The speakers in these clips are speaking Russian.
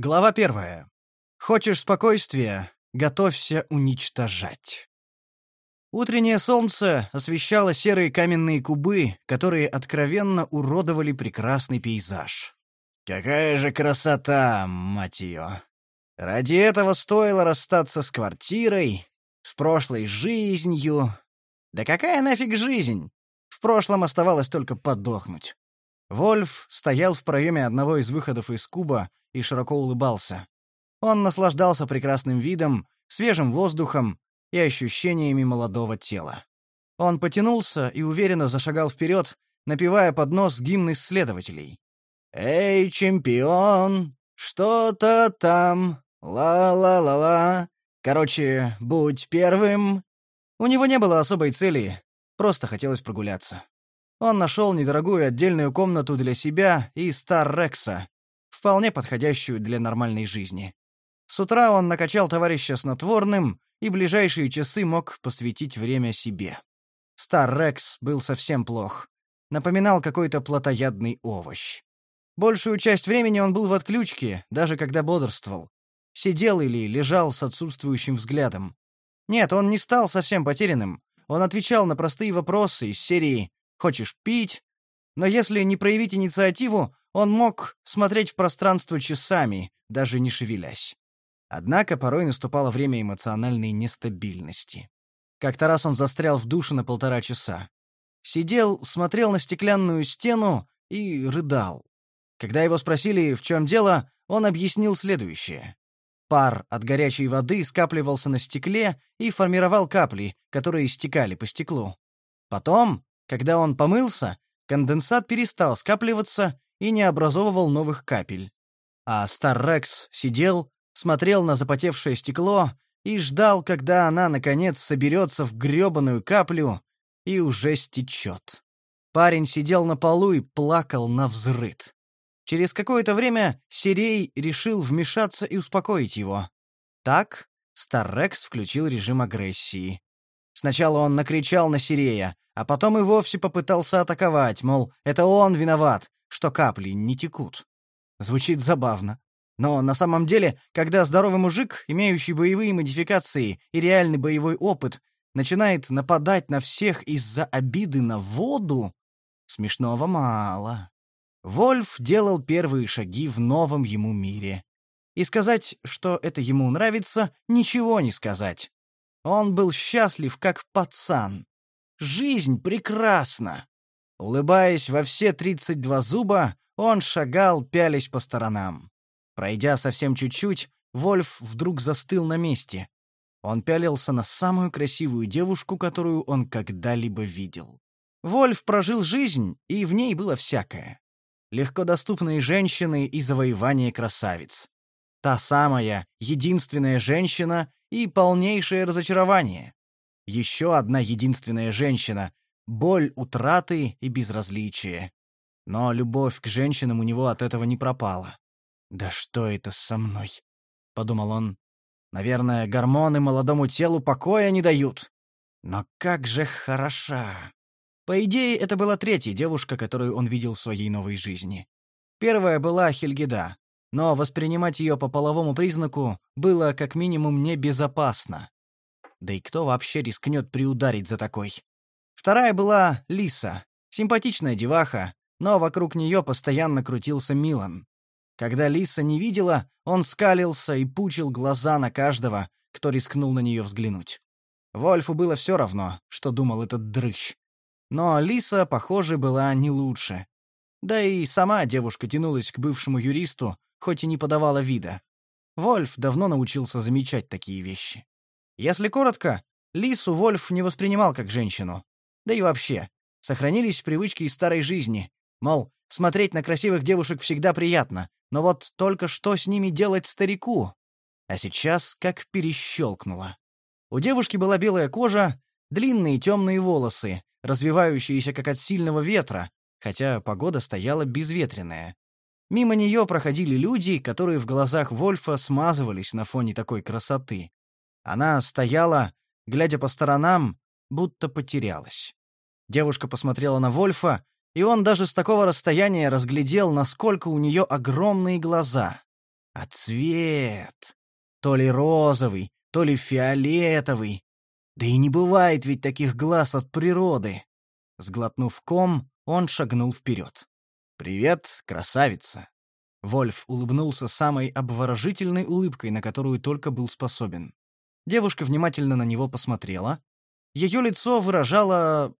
Глава первая. Хочешь спокойствия — готовься уничтожать. Утреннее солнце освещало серые каменные кубы, которые откровенно уродовали прекрасный пейзаж. Какая же красота, мать ее! Ради этого стоило расстаться с квартирой, с прошлой жизнью. Да какая нафиг жизнь? В прошлом оставалось только подохнуть. Вольф стоял в проеме одного из выходов из куба и широко улыбался. Он наслаждался прекрасным видом, свежим воздухом и ощущениями молодого тела. Он потянулся и уверенно зашагал вперед, напевая под нос гимн исследователей. «Эй, чемпион, что-то там, ла-ла-ла-ла. Короче, будь первым». У него не было особой цели, просто хотелось прогуляться. Он нашел недорогую отдельную комнату для себя и Стар Рекса, вполне подходящую для нормальной жизни. С утра он накачал товарища снотворным и ближайшие часы мог посвятить время себе. Стар Рекс был совсем плох. Напоминал какой-то плотоядный овощ. Большую часть времени он был в отключке, даже когда бодрствовал. Сидел или лежал с отсутствующим взглядом. Нет, он не стал совсем потерянным. Он отвечал на простые вопросы из серии «Хочешь пить?». Но если не проявить инициативу, он мог смотреть в пространство часами, даже не шевелясь. Однако порой наступало время эмоциональной нестабильности. Как-то раз он застрял в душе на полтора часа. Сидел, смотрел на стеклянную стену и рыдал. Когда его спросили, в чем дело, он объяснил следующее. Пар от горячей воды скапливался на стекле и формировал капли, которые стекали по стеклу. Потом, когда он помылся, конденсат перестал скапливаться и не образовывал новых капель. А Старрекс сидел, смотрел на запотевшее стекло и ждал, когда она, наконец, соберется в грёбаную каплю и уже стечет. Парень сидел на полу и плакал на взрыд. Через какое-то время Сирей решил вмешаться и успокоить его. Так Старрекс включил режим агрессии. Сначала он накричал на Сирея, а потом и вовсе попытался атаковать, мол, это он виноват, что капли не текут. Звучит забавно. Но на самом деле, когда здоровый мужик, имеющий боевые модификации и реальный боевой опыт, начинает нападать на всех из-за обиды на воду, смешного мало. Вольф делал первые шаги в новом ему мире. И сказать, что это ему нравится, ничего не сказать. Он был счастлив, как пацан. Жизнь прекрасна. Улыбаясь во все тридцать два зуба, он шагал, пялясь по сторонам. Пройдя совсем чуть-чуть, Вольф вдруг застыл на месте. Он пялился на самую красивую девушку, которую он когда-либо видел. Вольф прожил жизнь, и в ней было всякое легкодоступные женщины и завоевание красавиц. Та самая, единственная женщина и полнейшее разочарование. Еще одна единственная женщина, боль утраты и безразличие. Но любовь к женщинам у него от этого не пропала. «Да что это со мной?» — подумал он. «Наверное, гормоны молодому телу покоя не дают. Но как же хороша!» По идее, это была третья девушка, которую он видел в своей новой жизни. Первая была Хельгида, но воспринимать ее по половому признаку было как минимум небезопасно. Да и кто вообще рискнет приударить за такой? Вторая была Лиса, симпатичная деваха, но вокруг нее постоянно крутился Милан. Когда Лиса не видела, он скалился и пучил глаза на каждого, кто рискнул на нее взглянуть. Вольфу было все равно, что думал этот дрыщ. Но Алиса, похоже, была не лучше. Да и сама девушка тянулась к бывшему юристу, хоть и не подавала вида. Вольф давно научился замечать такие вещи. Если коротко, Лису Вольф не воспринимал как женщину. Да и вообще, сохранились привычки из старой жизни. Мол, смотреть на красивых девушек всегда приятно, но вот только что с ними делать старику? А сейчас как перещелкнуло. У девушки была белая кожа, длинные темные волосы, развивающиеся как от сильного ветра, хотя погода стояла безветренная. Мимо нее проходили люди, которые в глазах Вольфа смазывались на фоне такой красоты. Она стояла, глядя по сторонам, будто потерялась. Девушка посмотрела на Вольфа, и он даже с такого расстояния разглядел, насколько у нее огромные глаза. А цвет... То ли розовый, то ли фиолетовый. Да и не бывает ведь таких глаз от природы. Сглотнув ком, он шагнул вперед. «Привет, красавица!» Вольф улыбнулся самой обворожительной улыбкой, на которую только был способен. Девушка внимательно на него посмотрела. Ее лицо выражало...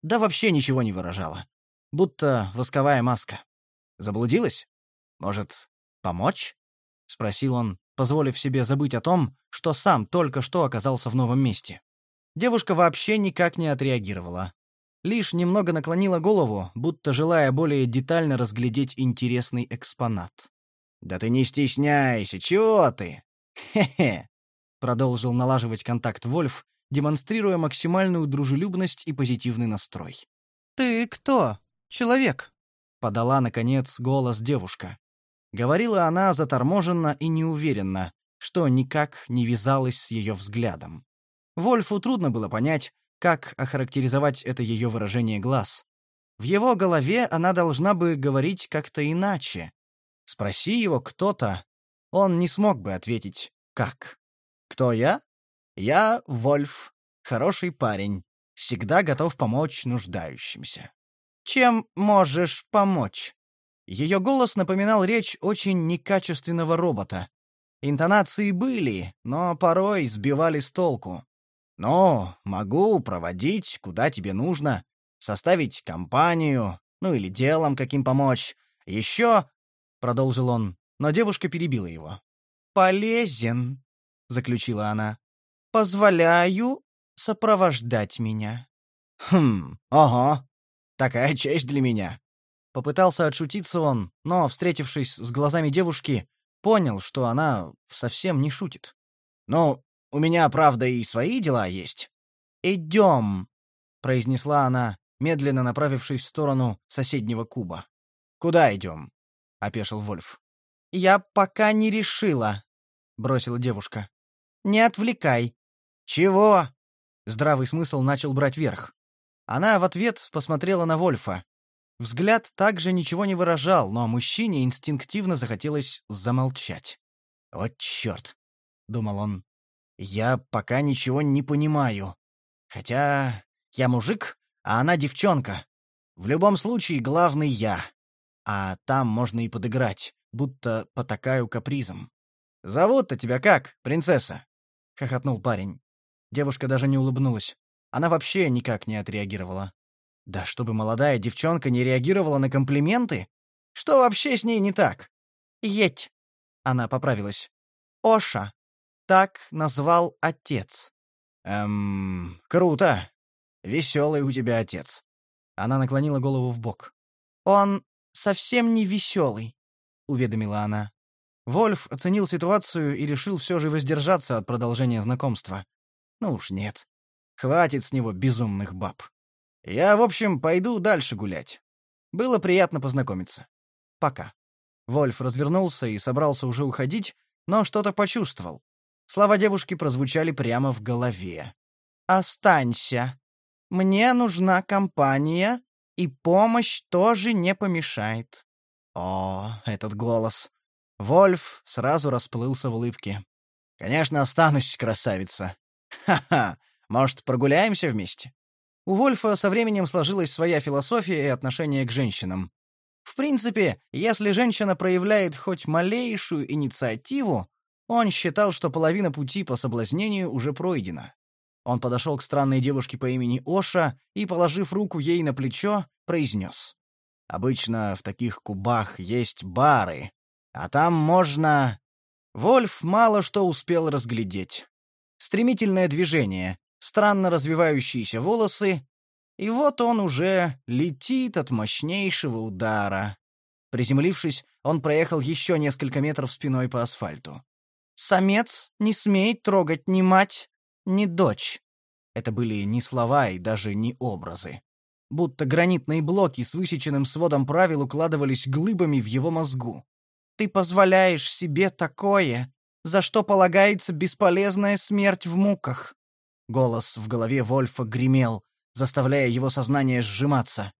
Да вообще ничего не выражало. Будто восковая маска. Заблудилась? Может, помочь? — спросил он, позволив себе забыть о том, что сам только что оказался в новом месте. Девушка вообще никак не отреагировала. Лишь немного наклонила голову, будто желая более детально разглядеть интересный экспонат. «Да ты не стесняйся, чего ты?» «Хе-хе», — продолжил налаживать контакт Вольф, демонстрируя максимальную дружелюбность и позитивный настрой. «Ты кто? Человек?» — подала, наконец, голос девушка. Говорила она заторможенно и неуверенно, что никак не вязалось с ее взглядом. Вольфу трудно было понять, как охарактеризовать это ее выражение глаз. В его голове она должна бы говорить как-то иначе. Спроси его кто-то, он не смог бы ответить «как». «Кто я?» «Я Вольф, хороший парень, всегда готов помочь нуждающимся». «Чем можешь помочь?» Ее голос напоминал речь очень некачественного робота. Интонации были, но порой сбивали с толку. «Ну, могу проводить, куда тебе нужно, составить компанию, ну или делом каким помочь. Еще...» — продолжил он, но девушка перебила его. «Полезен», — заключила она. «Позволяю сопровождать меня». «Хм, ага, такая честь для меня», Попытался отшутиться он, но, встретившись с глазами девушки, понял, что она совсем не шутит. «Ну, у меня, правда, и свои дела есть». «Идем», — произнесла она, медленно направившись в сторону соседнего куба. «Куда идем?» — опешил Вольф. «Я пока не решила», — бросила девушка. «Не отвлекай». «Чего?» Здравый смысл начал брать верх. Она в ответ посмотрела на Вольфа. Взгляд также ничего не выражал, но мужчине инстинктивно захотелось замолчать. «Вот черт!» — думал он. «Я пока ничего не понимаю. Хотя я мужик, а она девчонка. В любом случае, главный я. А там можно и подыграть, будто потакаю капризом. «Зовут-то тебя как, принцесса?» — хохотнул парень. Девушка даже не улыбнулась. Она вообще никак не отреагировала. Да чтобы молодая девчонка не реагировала на комплименты? Что вообще с ней не так? Еть. Она поправилась. Оша. Так назвал отец. Эм, круто. Веселый у тебя отец. Она наклонила голову в бок. Он совсем не веселый, уведомила она. Вольф оценил ситуацию и решил все же воздержаться от продолжения знакомства. Ну уж нет. Хватит с него безумных баб. Я, в общем, пойду дальше гулять. Было приятно познакомиться. Пока. Вольф развернулся и собрался уже уходить, но что-то почувствовал. Слова девушки прозвучали прямо в голове. «Останься. Мне нужна компания, и помощь тоже не помешает». О, этот голос. Вольф сразу расплылся в улыбке. «Конечно, останусь, красавица. Ха-ха, может, прогуляемся вместе?» У Вольфа со временем сложилась своя философия и отношение к женщинам. В принципе, если женщина проявляет хоть малейшую инициативу, он считал, что половина пути по соблазнению уже пройдена. Он подошел к странной девушке по имени Оша и, положив руку ей на плечо, произнес. «Обычно в таких кубах есть бары, а там можно...» Вольф мало что успел разглядеть. Стремительное движение, странно развивающиеся волосы, и вот он уже летит от мощнейшего удара. Приземлившись, он проехал еще несколько метров спиной по асфальту. «Самец не смеет трогать ни мать, ни дочь». Это были не слова и даже не образы. Будто гранитные блоки с высеченным сводом правил укладывались глыбами в его мозгу. «Ты позволяешь себе такое, за что полагается бесполезная смерть в муках. Голос в голове Вольфа гремел, заставляя его сознание сжиматься.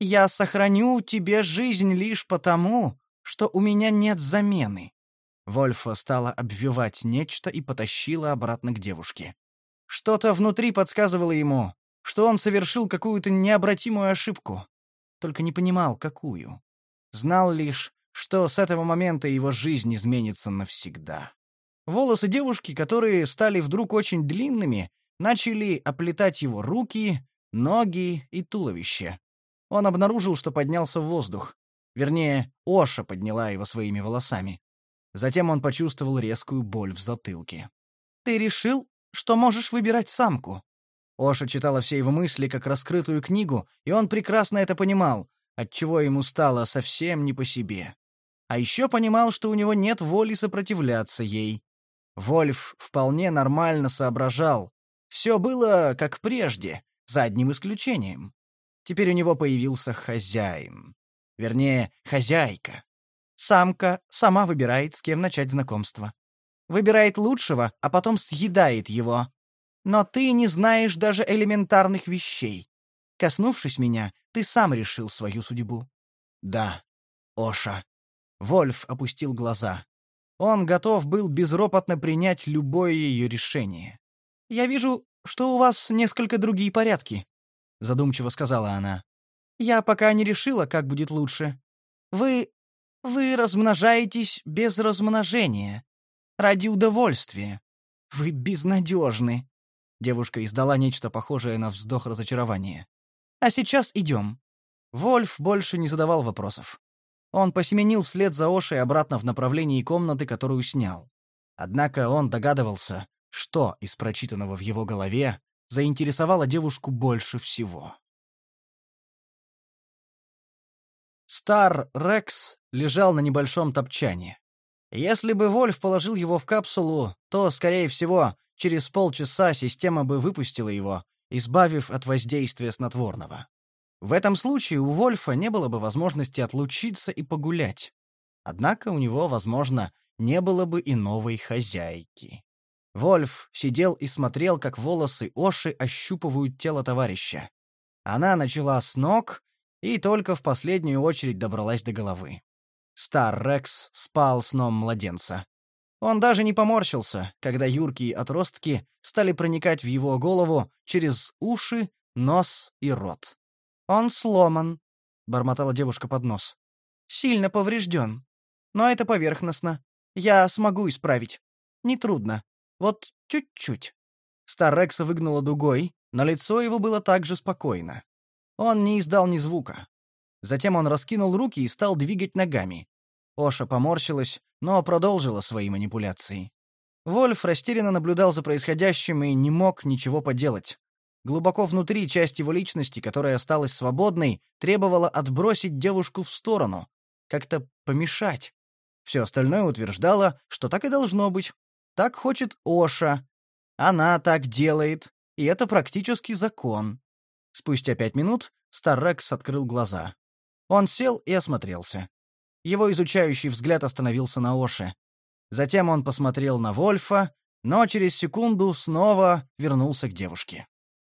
«Я сохраню тебе жизнь лишь потому, что у меня нет замены. Вольфа стала обвивать нечто и потащила обратно к девушке. Что-то внутри подсказывало ему, что он совершил какую-то необратимую ошибку. Только не понимал, какую. Знал лишь, что с этого момента его жизнь изменится навсегда. Волосы девушки, которые стали вдруг очень длинными, начали оплетать его руки, ноги и туловище. Он обнаружил, что поднялся в воздух. Вернее, Оша подняла его своими волосами. Затем он почувствовал резкую боль в затылке. «Ты решил, что можешь выбирать самку?» Оша читала все его мысли как раскрытую книгу, и он прекрасно это понимал, отчего ему стало совсем не по себе. А еще понимал, что у него нет воли сопротивляться ей. Вольф вполне нормально соображал. Все было как прежде, за одним исключением. Теперь у него появился хозяин. Вернее, хозяйка. Самка сама выбирает, с кем начать знакомство. Выбирает лучшего, а потом съедает его. Но ты не знаешь даже элементарных вещей. Коснувшись меня, ты сам решил свою судьбу. Да, Оша. Вольф опустил глаза. Он готов был безропотно принять любое ее решение. «Я вижу, что у вас несколько другие порядки», — задумчиво сказала она. «Я пока не решила, как будет лучше. Вы вы размножаетесь без размножения, ради удовольствия. Вы безнадежны. Девушка издала нечто похожее на вздох разочарования. А сейчас идем. Вольф больше не задавал вопросов. Он посеменил вслед за Ошей обратно в направлении комнаты, которую снял. Однако он догадывался, что из прочитанного в его голове заинтересовало девушку больше всего. Стар Рекс лежал на небольшом топчане. Если бы Вольф положил его в капсулу, то, скорее всего, через полчаса система бы выпустила его, избавив от воздействия снотворного. В этом случае у Вольфа не было бы возможности отлучиться и погулять. Однако у него, возможно, не было бы и новой хозяйки. Вольф сидел и смотрел, как волосы Оши ощупывают тело товарища. Она начала с ног, и только в последнюю очередь добралась до головы. Стар Рекс спал сном младенца. Он даже не поморщился, когда юркие отростки стали проникать в его голову через уши, нос и рот. «Он сломан», — бормотала девушка под нос. «Сильно поврежден. Но это поверхностно. Я смогу исправить. Нетрудно. Вот чуть-чуть». Стар Рекса выгнула дугой, но лицо его было также спокойно. Он не издал ни звука. Затем он раскинул руки и стал двигать ногами. Оша поморщилась, но продолжила свои манипуляции. Вольф растерянно наблюдал за происходящим и не мог ничего поделать. Глубоко внутри часть его личности, которая осталась свободной, требовала отбросить девушку в сторону, как-то помешать. Все остальное утверждало, что так и должно быть. Так хочет Оша. Она так делает, и это практически закон. Спустя пять минут Старрекс открыл глаза. Он сел и осмотрелся. Его изучающий взгляд остановился на Оше. Затем он посмотрел на Вольфа, но через секунду снова вернулся к девушке.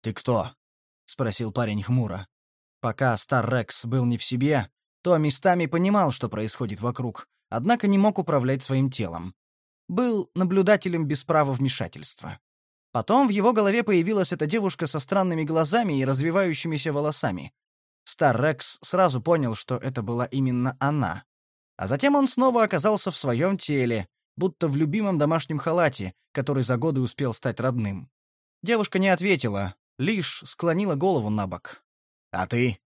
«Ты кто?» — спросил парень хмуро. Пока Старрекс был не в себе, то местами понимал, что происходит вокруг, однако не мог управлять своим телом. Был наблюдателем без права вмешательства. Потом в его голове появилась эта девушка со странными глазами и развивающимися волосами. Стар Рекс сразу понял, что это была именно она. А затем он снова оказался в своем теле, будто в любимом домашнем халате, который за годы успел стать родным. Девушка не ответила, лишь склонила голову на бок. «А ты?»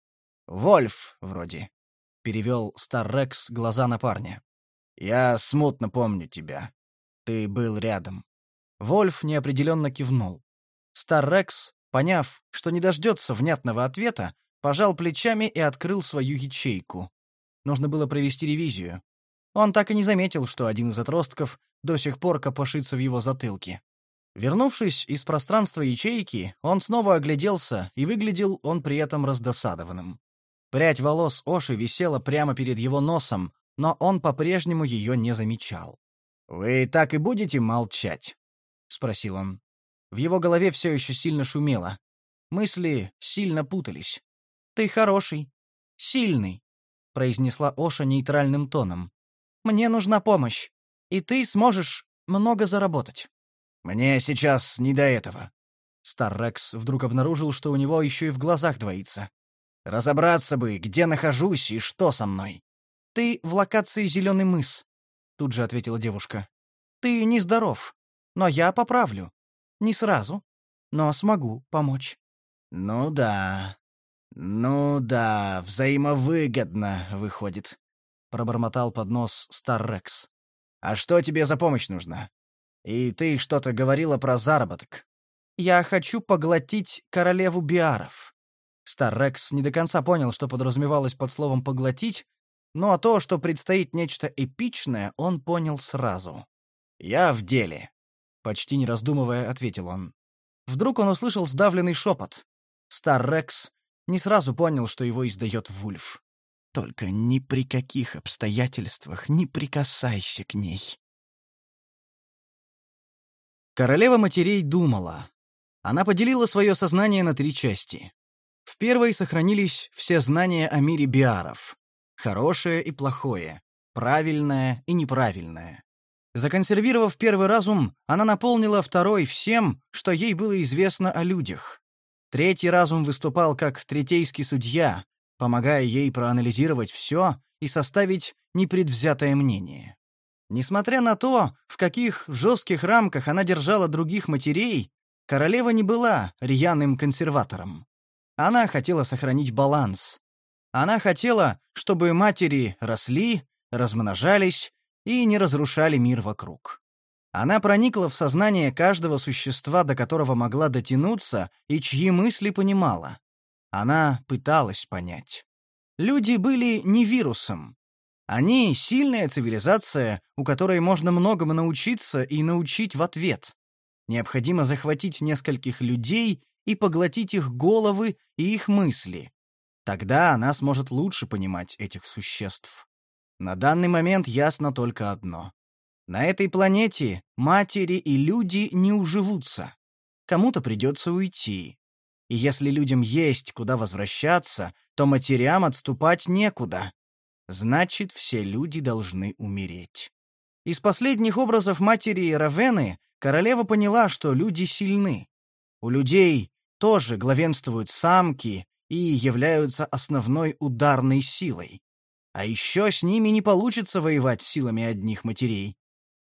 «Вольф, вроде», — перевел Стар Рекс глаза на парня. «Я смутно помню тебя. Ты был рядом». Вольф неопределенно кивнул. Старрекс, поняв, что не дождется внятного ответа, пожал плечами и открыл свою ячейку. Нужно было провести ревизию. Он так и не заметил, что один из отростков до сих пор копошится в его затылке. Вернувшись из пространства ячейки, он снова огляделся, и выглядел он при этом раздосадованным. Прядь волос Оши висела прямо перед его носом, но он по-прежнему ее не замечал. «Вы так и будете молчать?» — спросил он. В его голове все еще сильно шумело. Мысли сильно путались. «Ты хороший. Сильный», — произнесла Оша нейтральным тоном. «Мне нужна помощь. И ты сможешь много заработать. Мне сейчас не до этого. Стар Рекс вдруг обнаружил, что у него еще и в глазах двоится. Разобраться бы, где нахожусь и что со мной. Ты в локации Зеленый мыс, тут же ответила девушка. Ты нездоров, но я поправлю. Не сразу, но смогу помочь. Ну да. Ну да, взаимовыгодно выходит, пробормотал под нос Стар Рекс. А что тебе за помощь нужна? И ты что-то говорила про заработок. Я хочу поглотить королеву биаров. Стар Рекс не до конца понял, что подразумевалось под словом «поглотить», но то, что предстоит нечто эпичное, он понял сразу. «Я в деле», — почти не раздумывая, ответил он. Вдруг он услышал сдавленный шепот. Стар Рекс не сразу понял, что его издает Вульф. «Только ни при каких обстоятельствах не прикасайся к ней». Королева матерей думала. Она поделила свое сознание на три части. В первой сохранились все знания о мире биаров. Хорошее и плохое, правильное и неправильное. Законсервировав первый разум, она наполнила второй всем, что ей было известно о людях. Третий разум выступал как третейский судья, помогая ей проанализировать все и составить непредвзятое мнение. Несмотря на то, в каких жестких рамках она держала других матерей, королева не была рьяным консерватором. Она хотела сохранить баланс. Она хотела, чтобы матери росли, размножались и не разрушали мир вокруг. Она проникла в сознание каждого существа, до которого могла дотянуться и чьи мысли понимала. Она пыталась понять. Люди были не вирусом. Они — сильная цивилизация, у которой можно многому научиться и научить в ответ. Необходимо захватить нескольких людей и поглотить их головы и их мысли. Тогда она сможет лучше понимать этих существ. На данный момент ясно только одно. На этой планете матери и люди не уживутся. Кому-то придется уйти. И если людям есть куда возвращаться, то матерям отступать некуда. Значит, все люди должны умереть. Из последних образов матери Равены королева поняла, что люди сильны. У людей тоже главенствуют самки и являются основной ударной силой. А еще с ними не получится воевать силами одних матерей.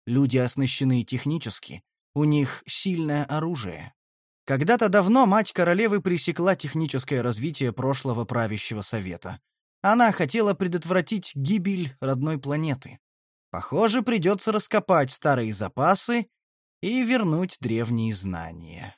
Люди оснащены технически, у них сильное оружие. Когда-то давно мать королевы пресекла техническое развитие прошлого правящего совета. Она хотела предотвратить гибель родной планеты. Похоже, придется раскопать старые запасы и вернуть древние знания.